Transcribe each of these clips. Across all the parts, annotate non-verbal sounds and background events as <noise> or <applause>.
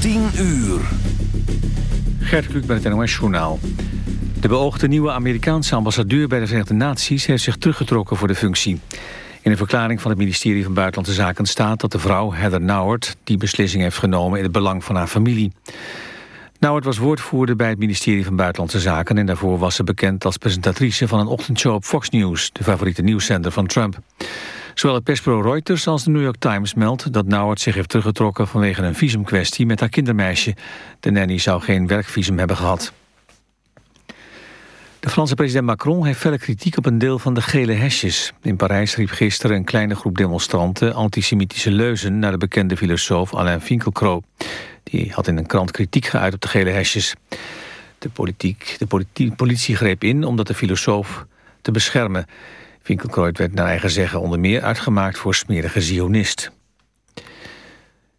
10 uur. Gert Kluk bij het NOS-journaal. De beoogde nieuwe Amerikaanse ambassadeur bij de Verenigde Naties... heeft zich teruggetrokken voor de functie. In een verklaring van het ministerie van Buitenlandse Zaken staat... dat de vrouw Heather Nauert die beslissing heeft genomen... in het belang van haar familie. Nauert was woordvoerder bij het ministerie van Buitenlandse Zaken... en daarvoor was ze bekend als presentatrice van een ochtendshow op Fox News... de favoriete nieuwszender van Trump. Zowel het persbureau Reuters als de New York Times meldt dat Nauert zich heeft teruggetrokken vanwege een visumkwestie met haar kindermeisje. De nanny zou geen werkvisum hebben gehad. De Franse president Macron heeft felle kritiek op een deel van de gele hesjes. In Parijs riep gisteren een kleine groep demonstranten antisemitische leuzen naar de bekende filosoof Alain Finkielkraut. Die had in een krant kritiek geuit op de gele hesjes. De, politiek, de politie greep in om de filosoof te beschermen. Finkelkroid werd naar eigen zeggen onder meer uitgemaakt voor smerige zionist.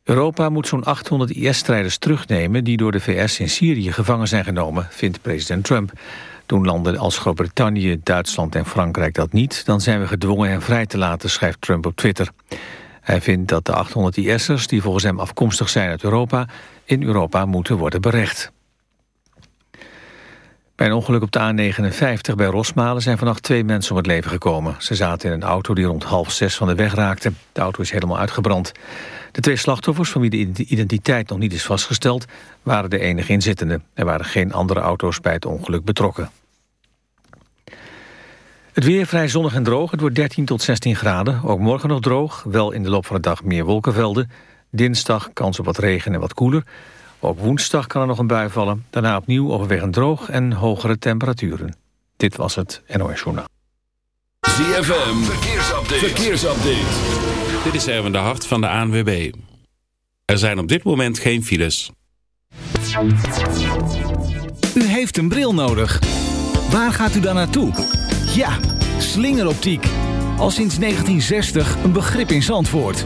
Europa moet zo'n 800 IS-strijders terugnemen... die door de VS in Syrië gevangen zijn genomen, vindt president Trump. Doen landen als Groot-Brittannië, Duitsland en Frankrijk dat niet... dan zijn we gedwongen hen vrij te laten, schrijft Trump op Twitter. Hij vindt dat de 800 IS'ers, die volgens hem afkomstig zijn uit Europa... in Europa moeten worden berecht. Bij een ongeluk op de A59 bij Rosmalen zijn vannacht twee mensen om het leven gekomen. Ze zaten in een auto die rond half zes van de weg raakte. De auto is helemaal uitgebrand. De twee slachtoffers, van wie de identiteit nog niet is vastgesteld, waren de enige inzittenden. Er waren geen andere auto's bij het ongeluk betrokken. Het weer vrij zonnig en droog. Het wordt 13 tot 16 graden. Ook morgen nog droog. Wel in de loop van de dag meer wolkenvelden. Dinsdag kans op wat regen en wat koeler. Ook woensdag kan er nog een bui vallen. Daarna opnieuw overwegend droog en hogere temperaturen. Dit was het NOS Journaal. ZFM, verkeersupdate. verkeersupdate. Dit is Erwin de Hart van de ANWB. Er zijn op dit moment geen files. U heeft een bril nodig. Waar gaat u dan naartoe? Ja, slingeroptiek. Al sinds 1960 een begrip in Zandvoort.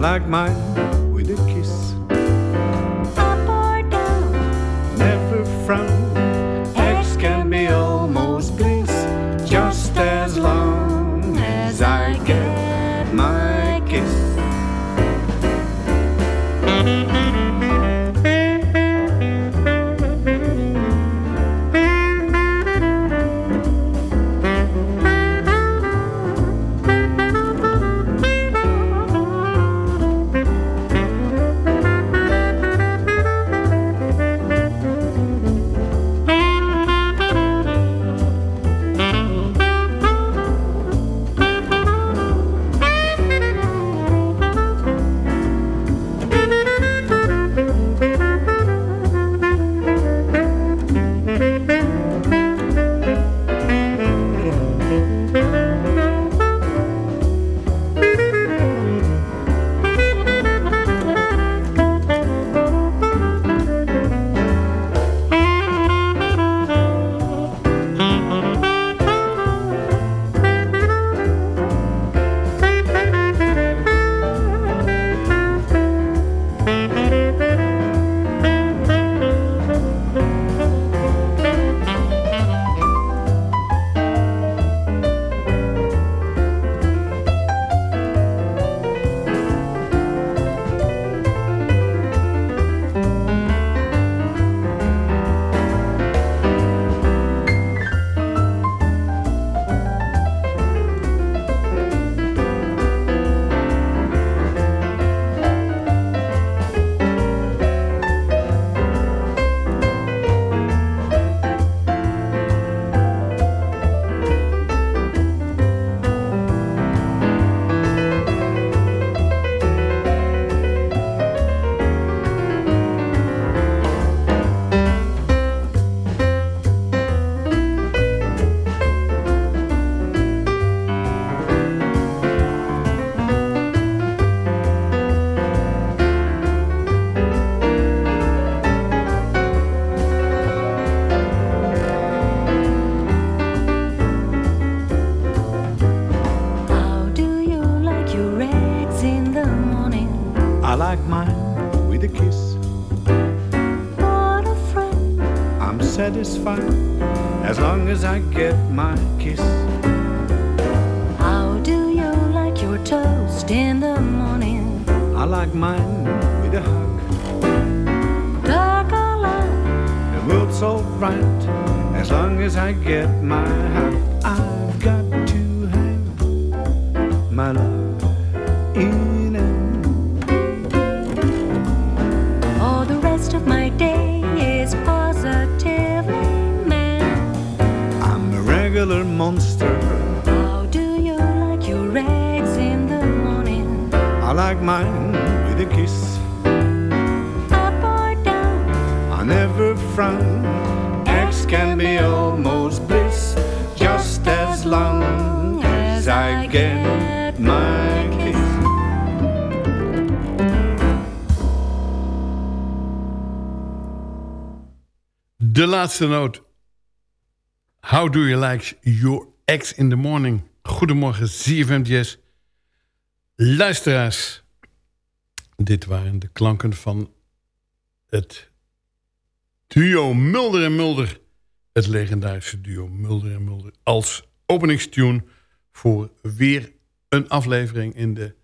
Like mine satisfied laatste. How do you like your ex in the morning? Goedemorgen, ZFM Jazz. Luisteraars. Dit waren de klanken van het duo Mulder en Mulder. Het legendarische duo Mulder en Mulder. Als openingstune voor weer een aflevering in de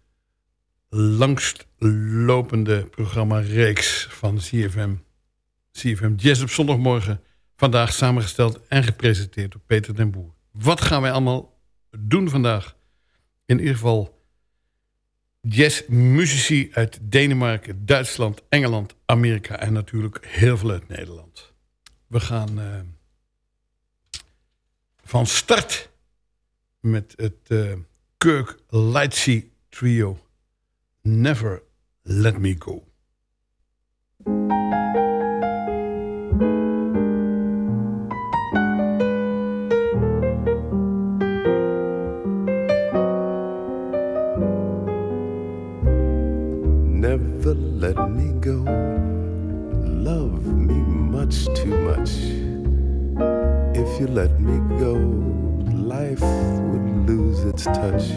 langstlopende programma-reeks van CFM. CFM Jazz op zondagmorgen. Vandaag samengesteld en gepresenteerd door Peter den Boer. Wat gaan wij allemaal doen vandaag? In ieder geval jazzmuzici uit Denemarken, Duitsland, Engeland, Amerika... en natuurlijk heel veel uit Nederland. We gaan eh, van start met het eh, Kirk Lightsey trio. Never Let Me Go. If you let me go, life would lose its touch.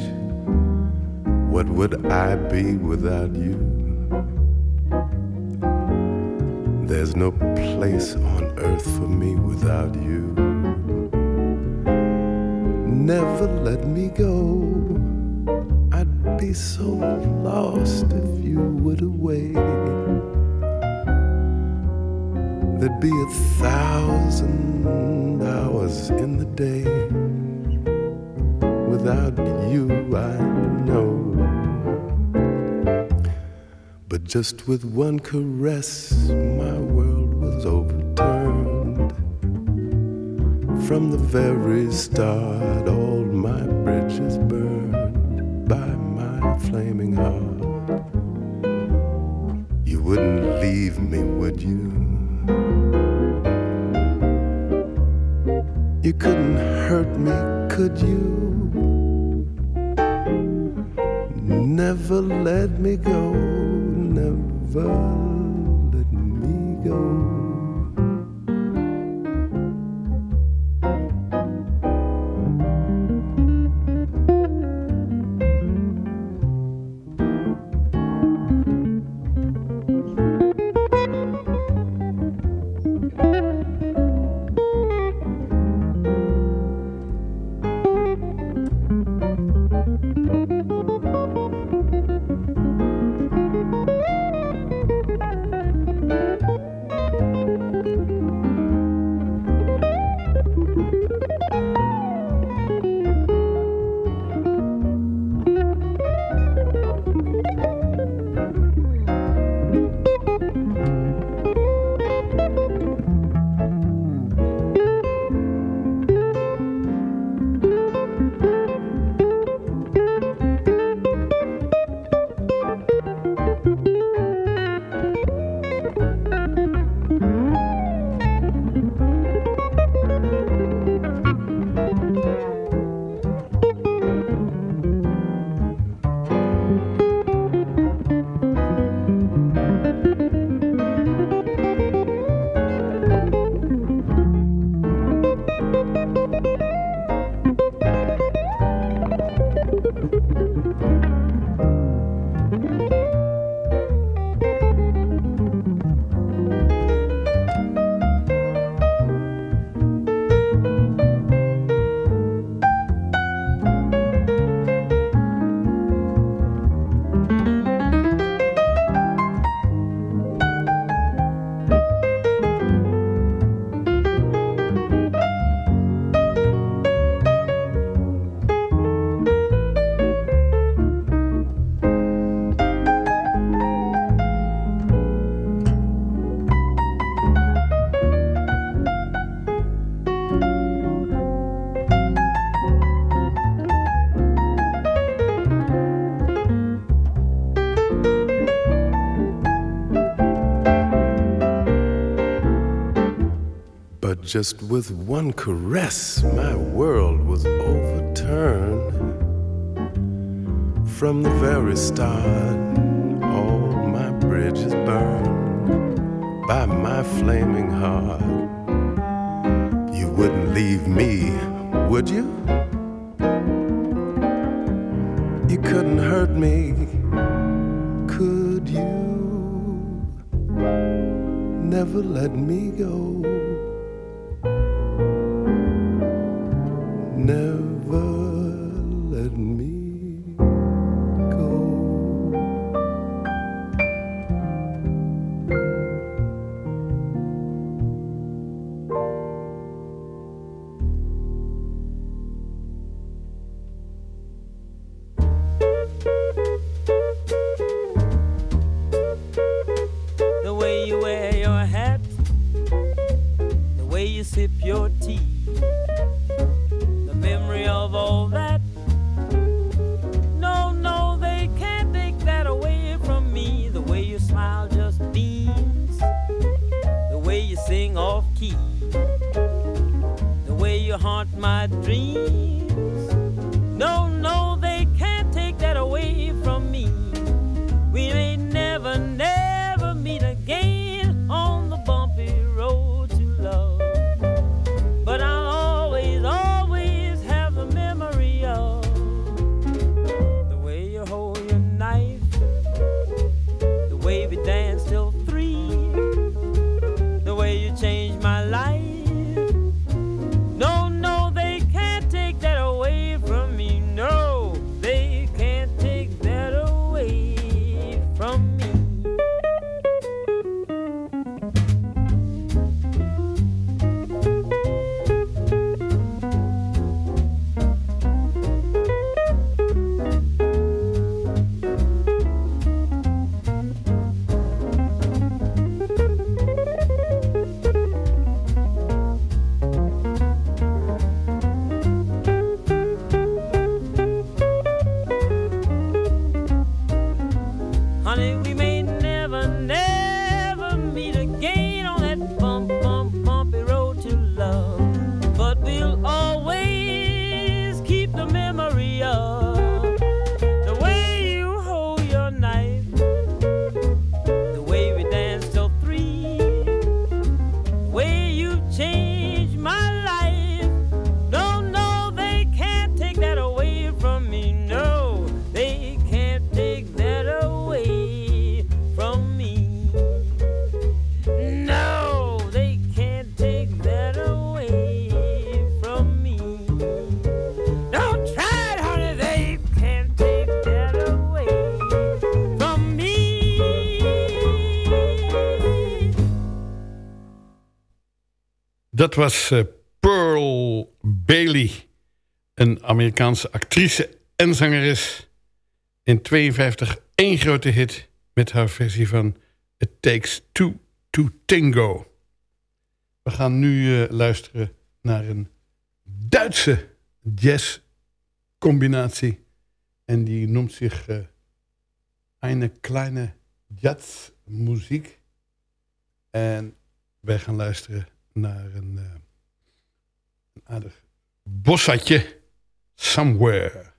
What would I be without you? There's no place on earth for me without you. Never let me go. I'd be so lost if you went away. There'd be a thousand hours in the day. Without you, I know. But just with one caress, my world was overturned. From the very start, all my bridges burned by my flaming heart. You wouldn't leave me, would you? Couldn't hurt me, could you? Never let me go, never let me go. just with one caress, my world was overturned. From the very start, all my bridges burned by my flaming heart. You wouldn't leave me, would you? You couldn't hurt me, could you? Never let me go. You sip your tea. The memory of all that. No, no, they can't take that away from me. The way you smile just beams. The way you sing off key. The way you haunt my dreams. Dat was eh, Pearl Bailey, een Amerikaanse actrice en zangeres. In 52 één grote hit met haar versie van It Takes Two to Tango. We gaan nu eh, luisteren naar een Duitse jazzcombinatie. En die noemt zich eh Eine kleine Jazzmuziek. En wij gaan luisteren naar een, eh, een aardig bossatje. Somewhere.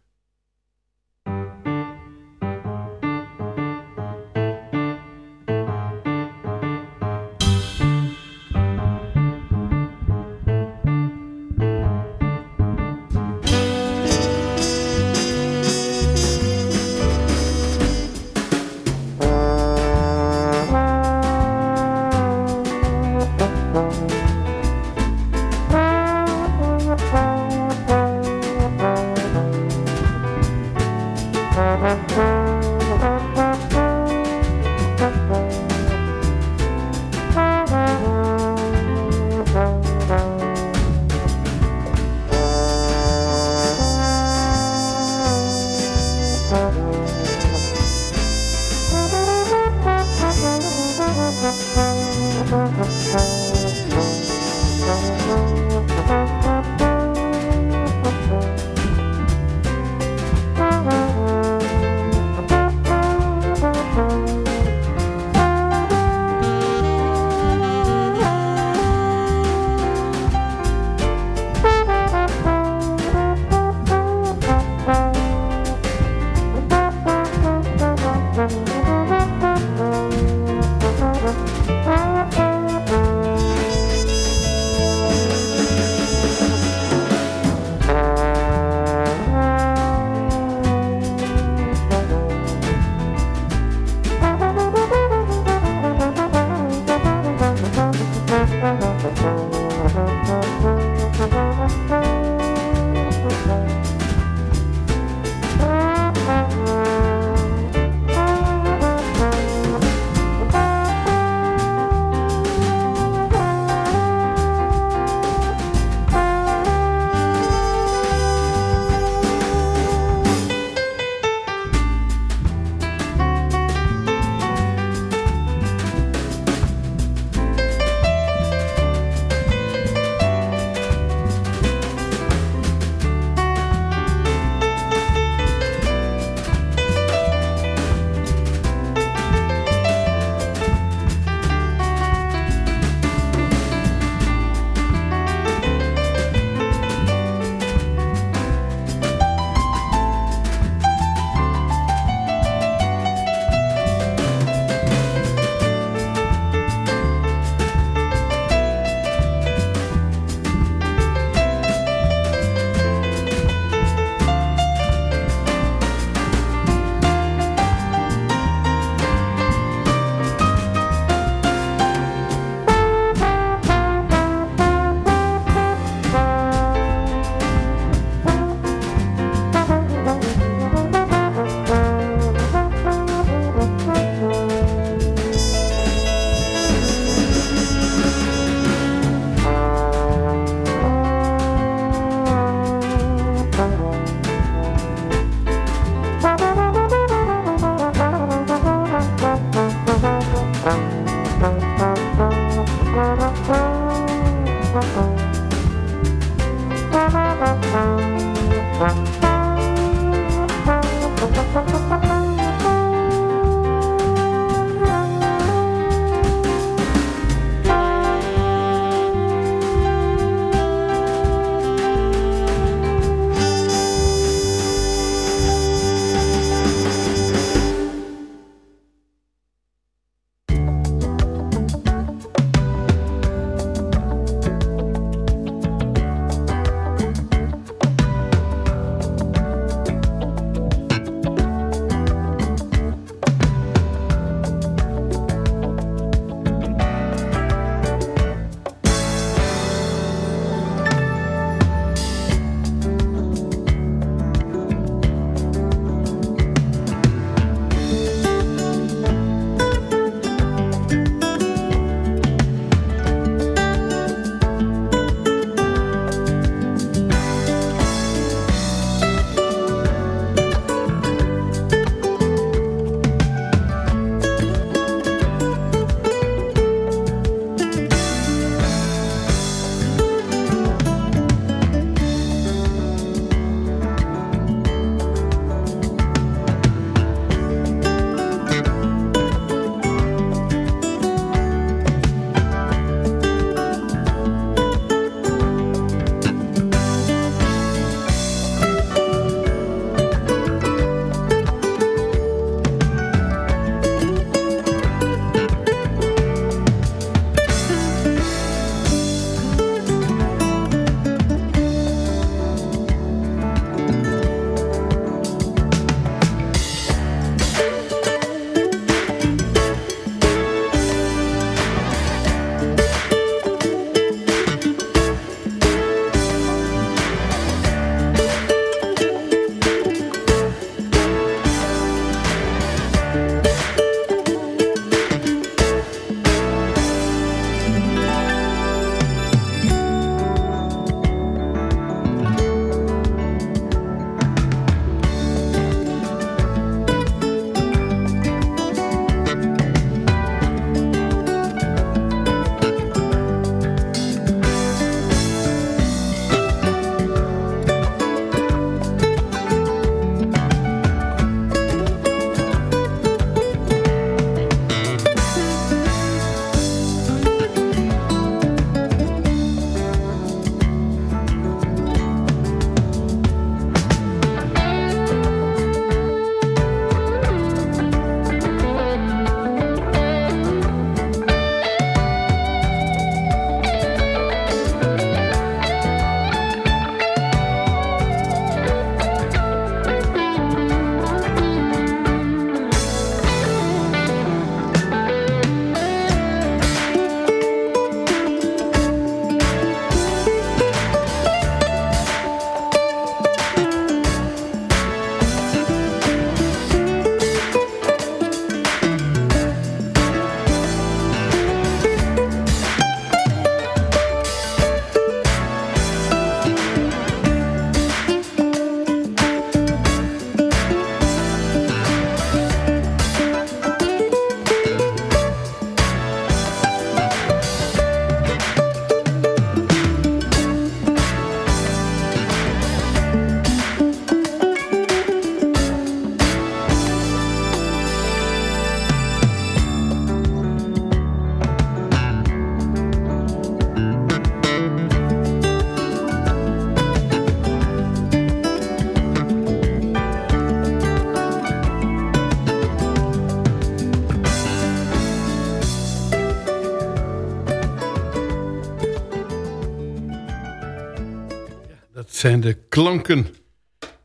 Zijn de klanken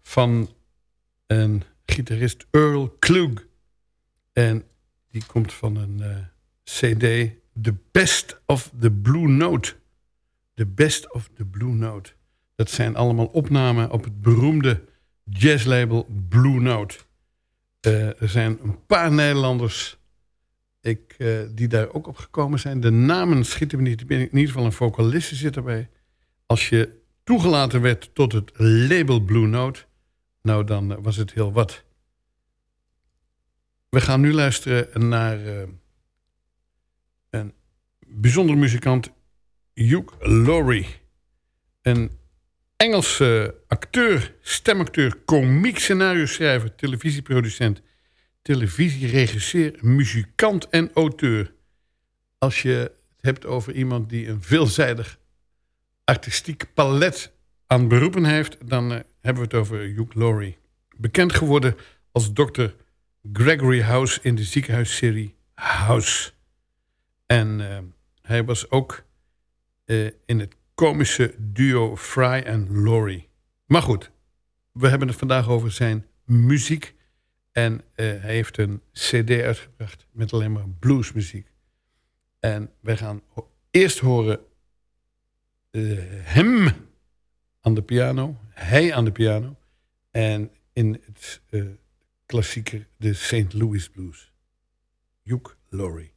van een gitarist Earl Klug. En die komt van een eh, cd, The Best of the Blue Note. The Best of the Blue Note. Dat zijn allemaal opnamen op het beroemde jazzlabel Blue Note. Eh, er zijn een paar Nederlanders ik, eh, die daar ook op gekomen zijn. De namen schieten me niet. In ieder geval een vocaliste zit erbij. Als je toegelaten werd tot het label Blue Note... nou, dan eh, was het heel wat. We gaan nu luisteren naar uh, een bijzonder muzikant. Hugh Laurie. Een Engelse acteur, stemacteur, komiek, scenario-schrijver, televisieproducent, televisieregisseur, muzikant en auteur. Als je het hebt over iemand die een veelzijdig artistiek palet aan beroepen heeft... dan eh, hebben we het over Hugh Laurie. Bekend geworden als dokter Gregory House in de ziekenhuisserie House. En eh, hij was ook eh, in het komische duo Fry en Laurie. Maar goed, we hebben het vandaag over zijn muziek. En hij heeft een cd uitgebracht met alleen maar bluesmuziek. En wij gaan eerst horen eh, hem aan de piano. Hij aan de piano. En in het eh klassieker de St. Louis Blues. Hugh Laurie.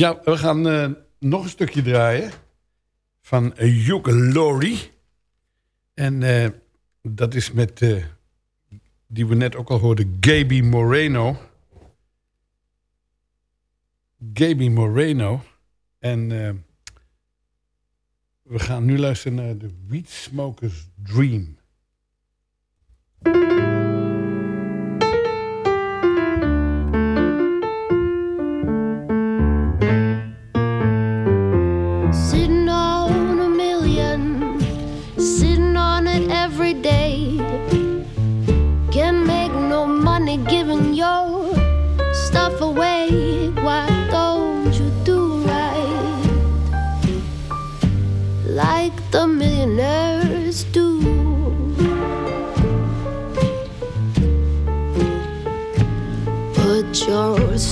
Ja, we gaan eh, nog een stukje draaien van Hugh Laurie. En eh, dat is met, eh, die we net ook al hoorden, Gaby Moreno. Gaby Moreno. En we gaan nu luisteren naar de Weed Smokers Dream.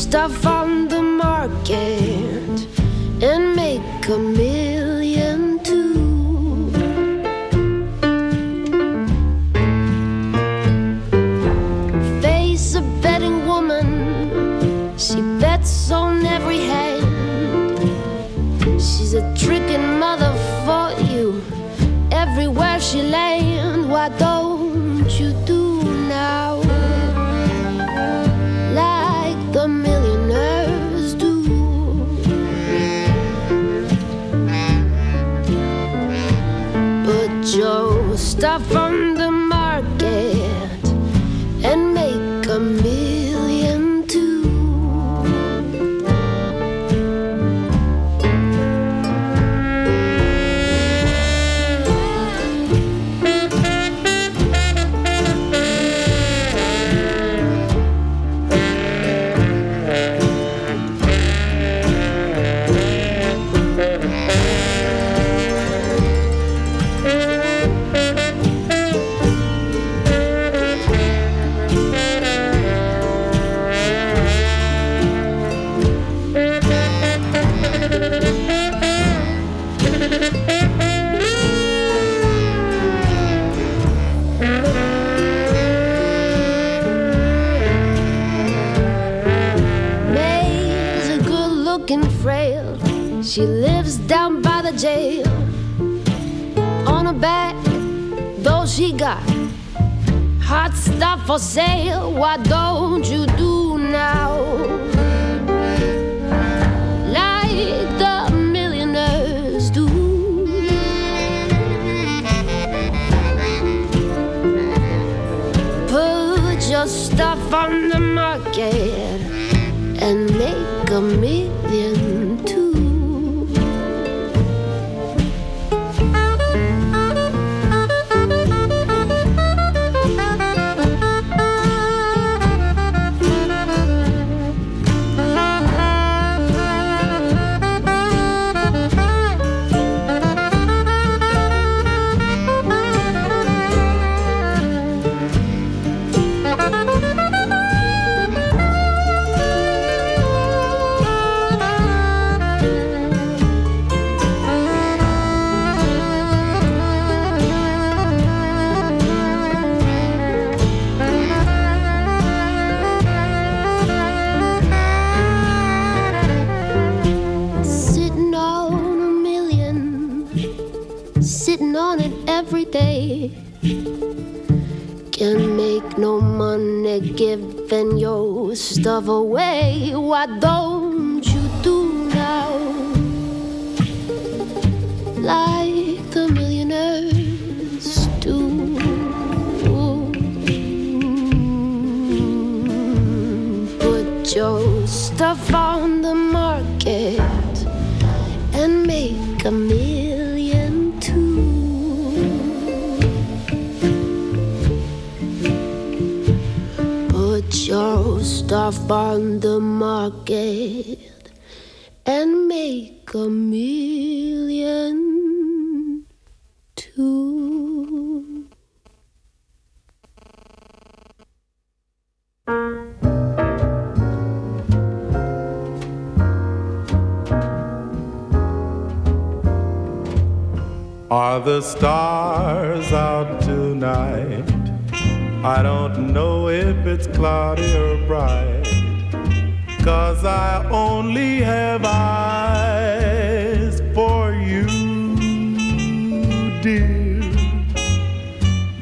Stuff on the market and make a million jail. On her back, though she got hot stuff for sale. Why don't you do now? Like the millionaires do. Put your stuff on the market and make a million giving your stuff away. Why stars out tonight? I don't know if it's cloudy or bright. Cause I only have eyes for you, dear.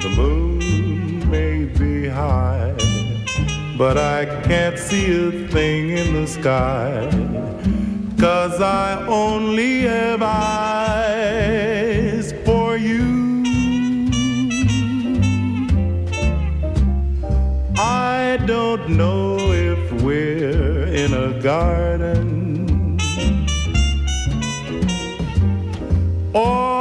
The moon may be high, but I can't see a thing in the sky. Cause I only have eyes know if we're in a garden or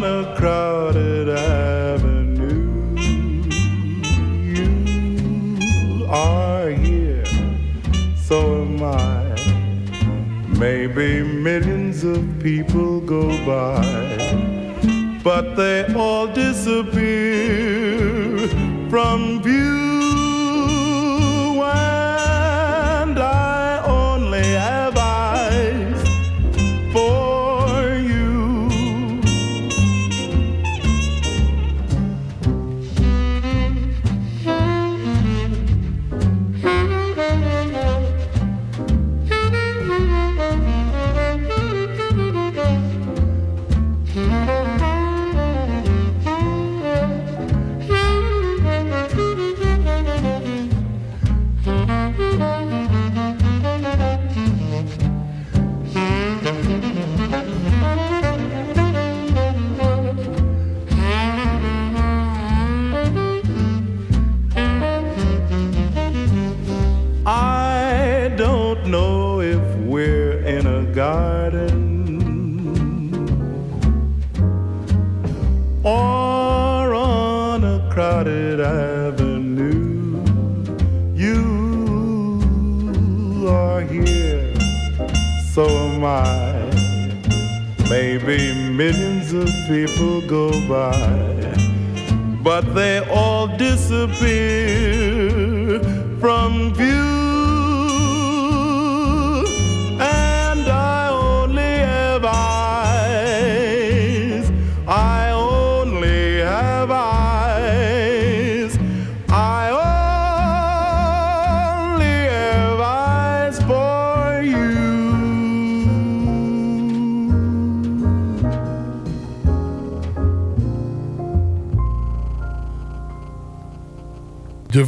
on a crowded avenue. You are here, so am I. Maybe millions of people go by, but they all disappear from view.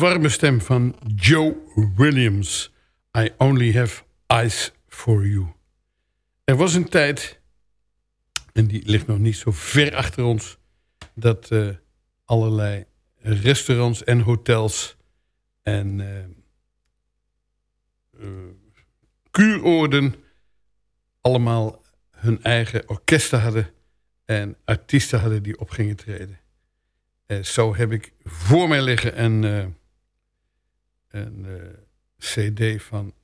Warme stem van Joe Williams. I only have eyes for you. Er was een tijd, en die ligt nog niet zo ver achter ons... dat eh, allerlei restaurants en hotels en eh, kuuroorden... allemaal hun eigen orkesten hadden... en artiesten hadden die op gingen treden. Eh, zo heb ik voor mij liggen een, een eh, cd van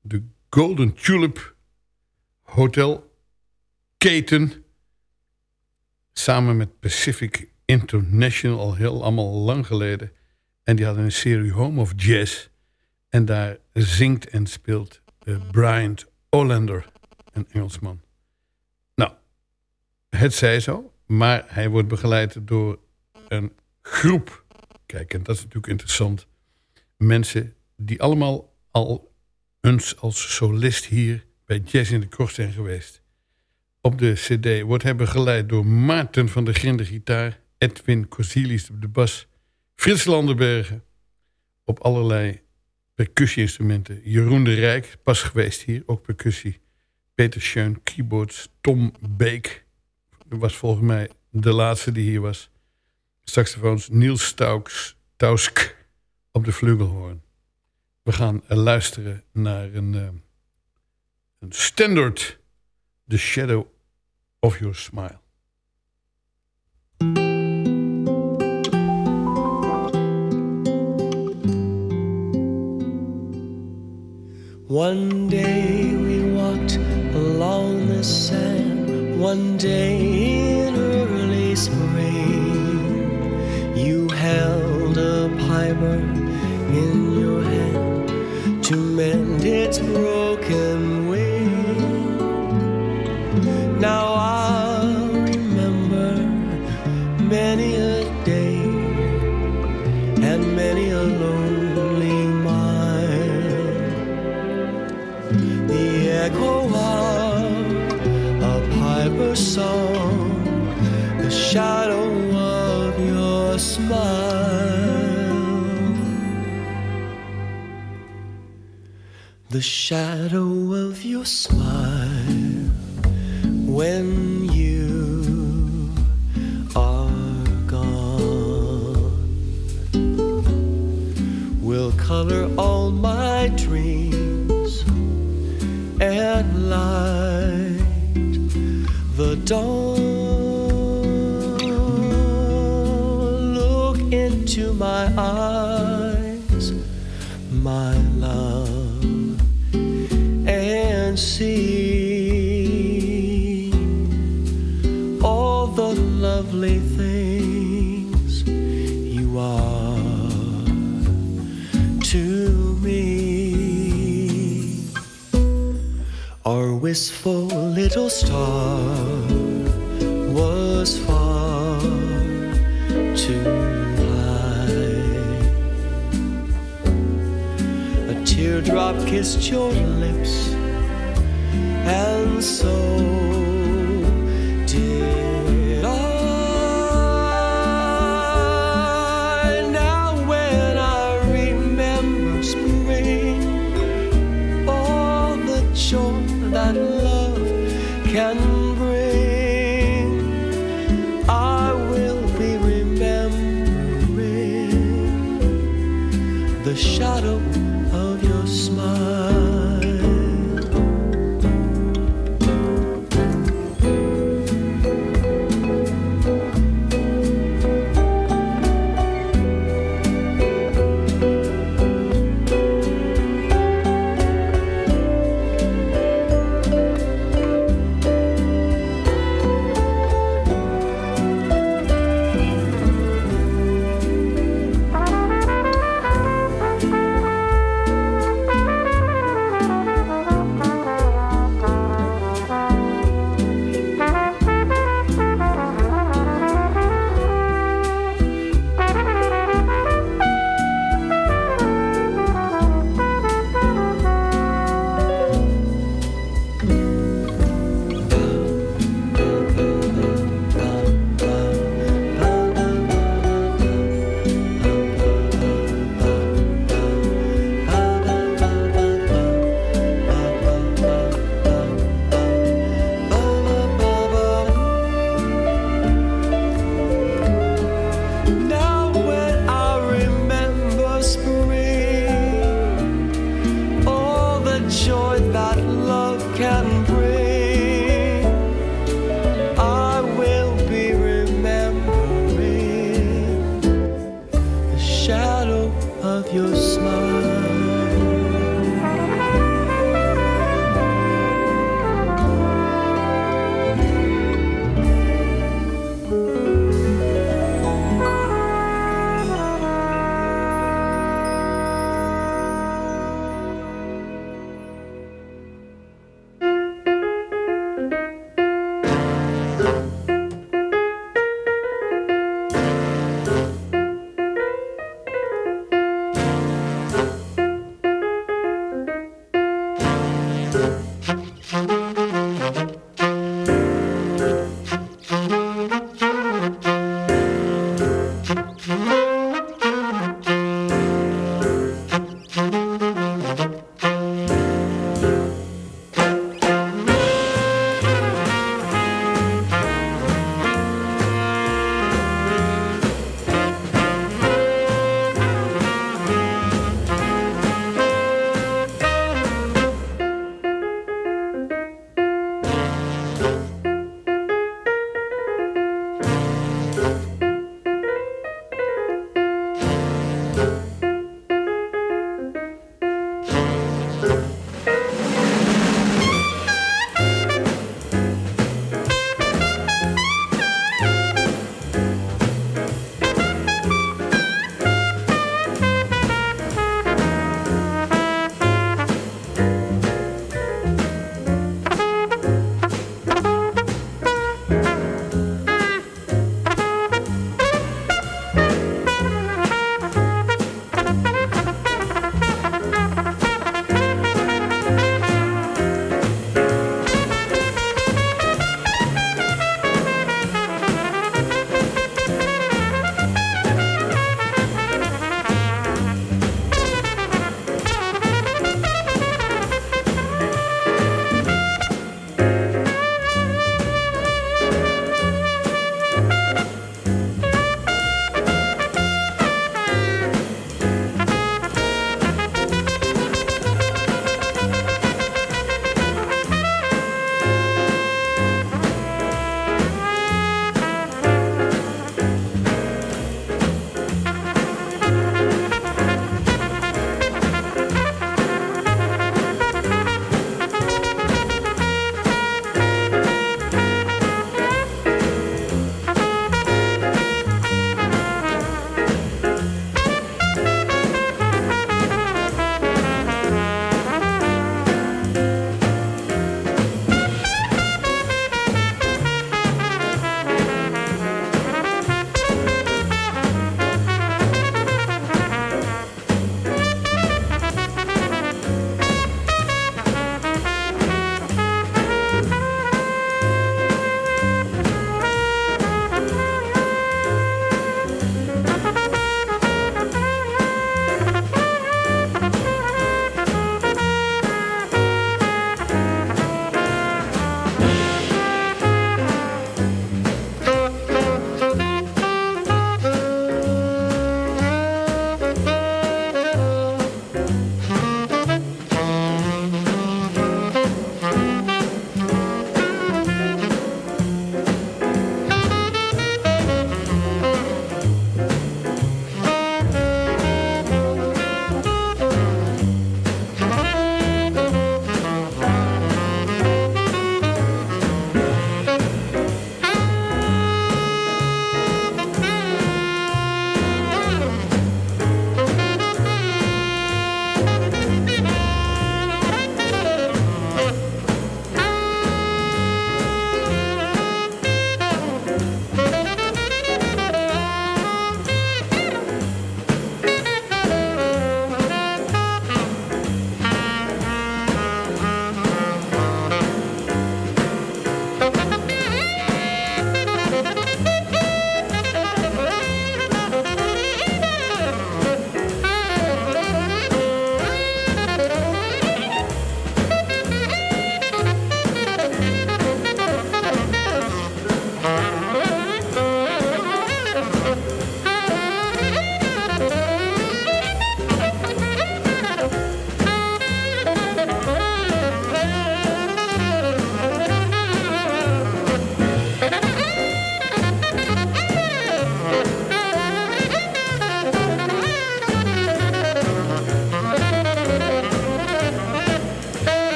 de Golden Tulip Hotel keten. Samen met Pacific International, al heel allemaal lang geleden. En die hadden een serie Home of Jazz. En daar zingt en speelt eh, Brian Olander, een Engelsman. Nou, het zij zo, maar hij wordt begeleid door een groep. Kijk, en dat is natuurlijk interessant. Mensen die allemaal al eens als solist hier bij Jazz in de Krocht zijn geweest. Op de cd wordt hij begeleid door Maarten van der Grinde gitaar... Edwin Corsilis op de bas... Frits Landenbergen op allerlei percussie-instrumenten. Jeroen de Rijk, pas geweest hier, ook percussie. Peter Schoen, keyboards. Tom Beek, was volgens mij de laatste die hier was. Saxofoons Niels Stauks, Tausk op de flugelhoorn. We gaan luisteren naar een, eh, een standard... The Shadow of Your Smile. One day we walked along the sand. One day climber in the shadow of your smile when you are gone will color all my dreams and light the dawn. Star was far too high. A teardrop kissed your lips, and so did I. Now, when I remember spring, all the joy that can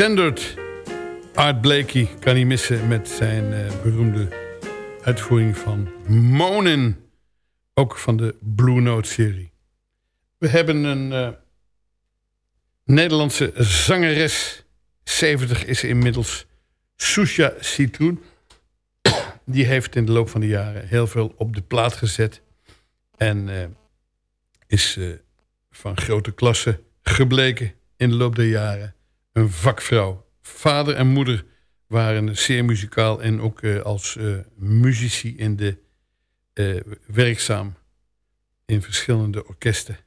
Standard. Art Blakey kan niet missen met zijn eh, beroemde uitvoering van Monin. Ook van de Blue Note serie. We hebben een eh, Nederlandse zangeres. 70 is inmiddels. Susha Citroen. Die heeft in de loop van de jaren heel veel op de plaat gezet. En eh, is van grote klasse gebleken in de loop der jaren. Een vakvrouw. Vader en moeder waren zeer muzikaal en ook uh, als uh, muzici in de, uh, werkzaam in verschillende orkesten.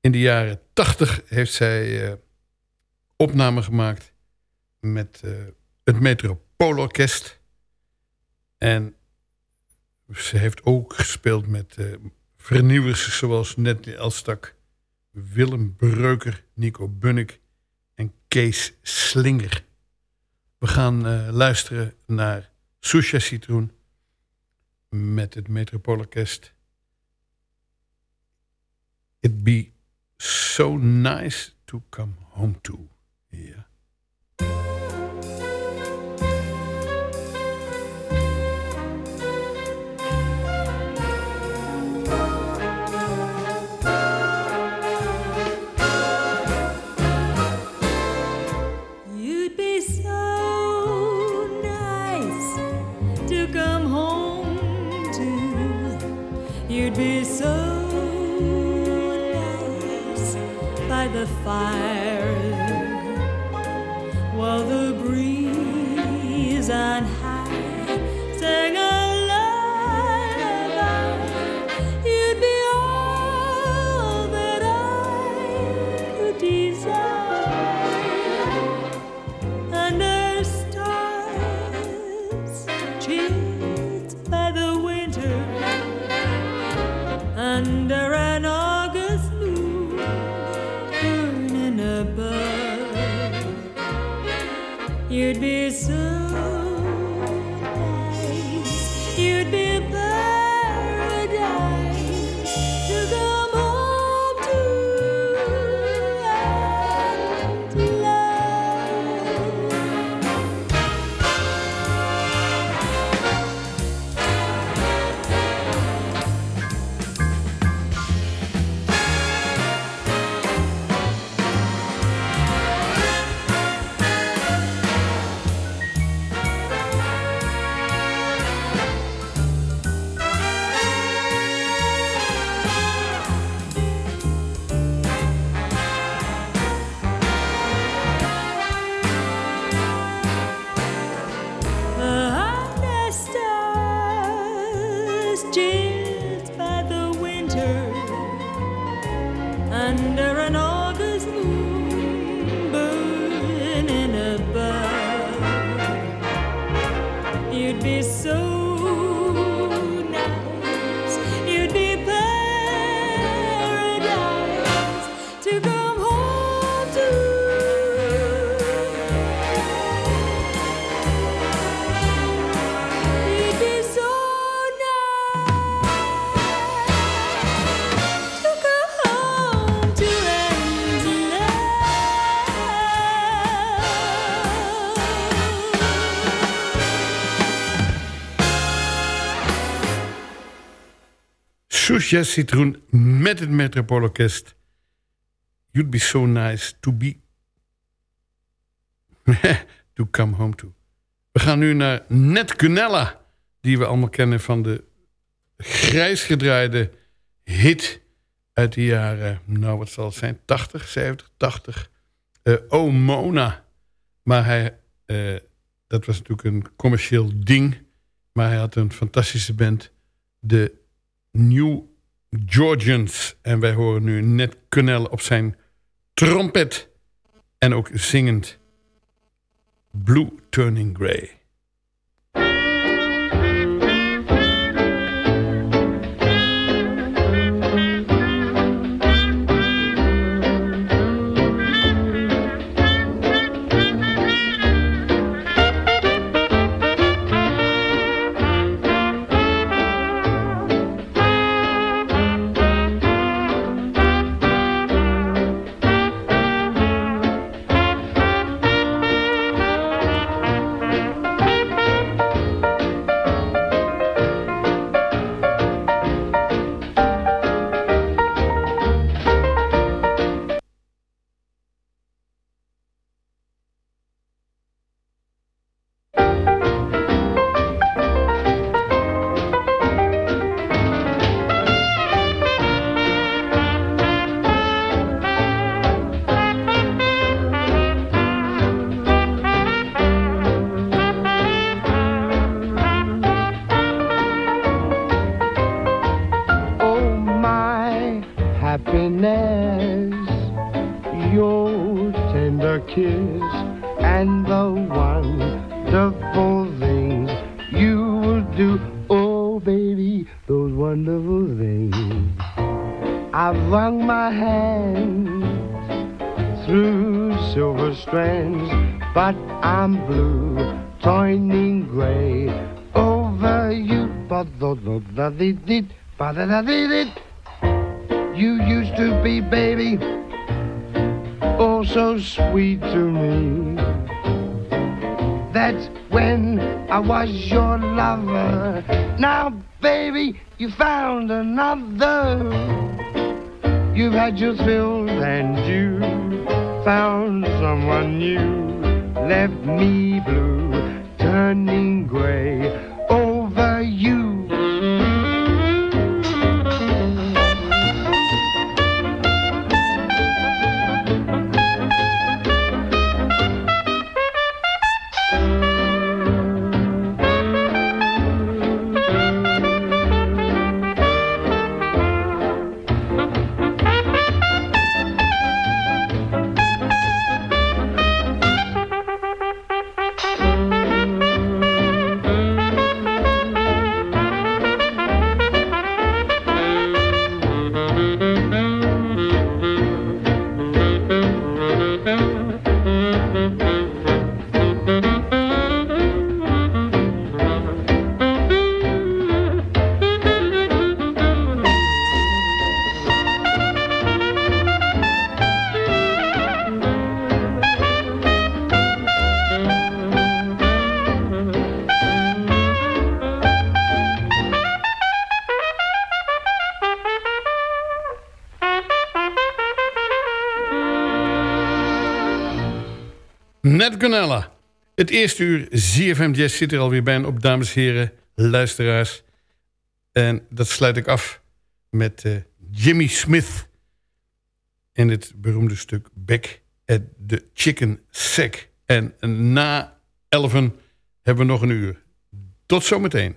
In de jaren tachtig heeft zij opnamen gemaakt met het Metropoolorkest. En ze heeft ook gespeeld met vernieuwers zoals Nettie Elstak, Willem Breuker, Nico Bunnik Kees Slinger. We gaan uh, luisteren naar Susha Citroen met het Metropoolorkest. It be so nice to come home to. You'd be so nice by the fire Susha Citroen met het Metropoolorkest. You'd be so nice to be... <laughs> to come home to. We gaan nu naar Net Cunella. Die we allemaal kennen van de grijs gedraaide hit uit de jaren... Nou, wat zal het zijn? 80, 70, 80. Eh, oh, Mona. Maar hij... eh, dat was natuurlijk een commercieel ding. Maar hij had een fantastische band. De New Georgians. En wij horen nu net Cunell op zijn trompet. En ook zingend Blue Turning Grey. Ba-da-da-dee-dee. You used to be, baby, oh so sweet to me. That's when I was your lover. Now, baby, you found another. You've had your thrills and you found someone new. Left me blue, turning gray Het eerste uur ZFM Jazz zit er alweer bij op, dames en heren, luisteraars. En dat sluit ik af met eh, Jimmy Smith. En het beroemde stuk Back at the Chicken Sack. En na elfen hebben we nog een uur. Tot zometeen.